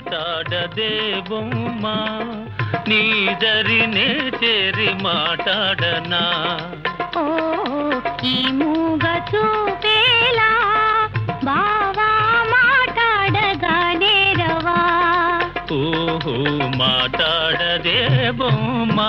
మాట్లాడదే బొమ్మ నీ దరినే చేరి మాట్లాడనా ఓ ఈ మూగ చూపేలా బావా మాట్లాడగానే రవా ఓహో మాట్లాడదే బొమ్మ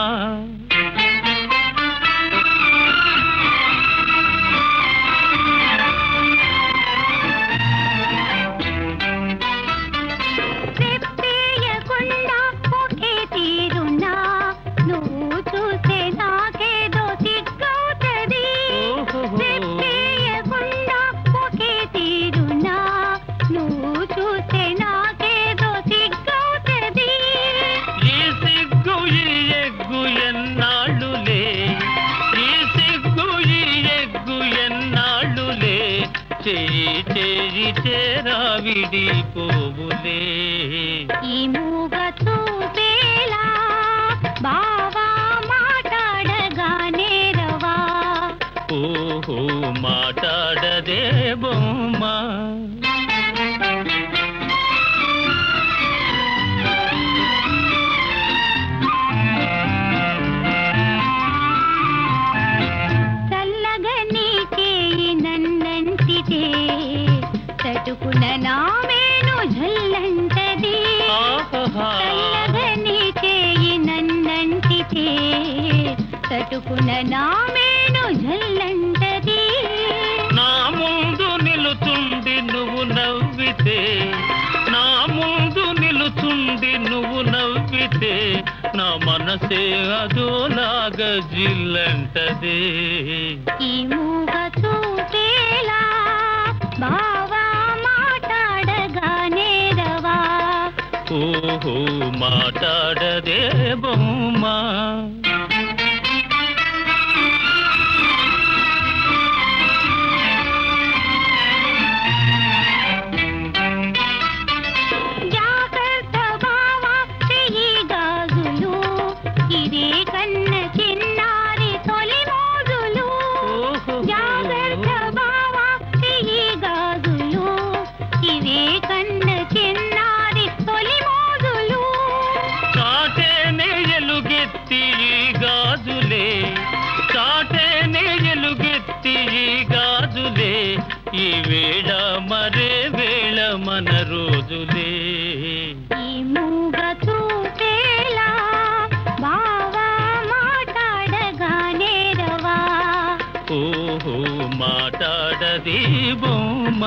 చెయ్యి చెయ్యి చేరా విడిపోవులే. ఈ మూగ చూపేలా బావా మాట్లాడగానే రవా. ఓహో మాట్లాడదే బొమ్మ. తటుకున నామేను జల్లంటది ఆహాహా. చల్లగా నీ చేయి నన్నంటితే తటుకున నామేను జల్లంటది నా ముందు నిలుచుండి నువ్వు నవ్వితే నా ముందు నిలుచుండి నువ్వు నవ్వితే నా మనసే అదోలాగా జిల్లంటదే ఈ మూగ చూపేలా ఓహో. మాట్లాడదే బొమ్మ జాగ్రత్త వేళ మరే వేళ మన రోజులే. మాట్లాడది బొమ్మ.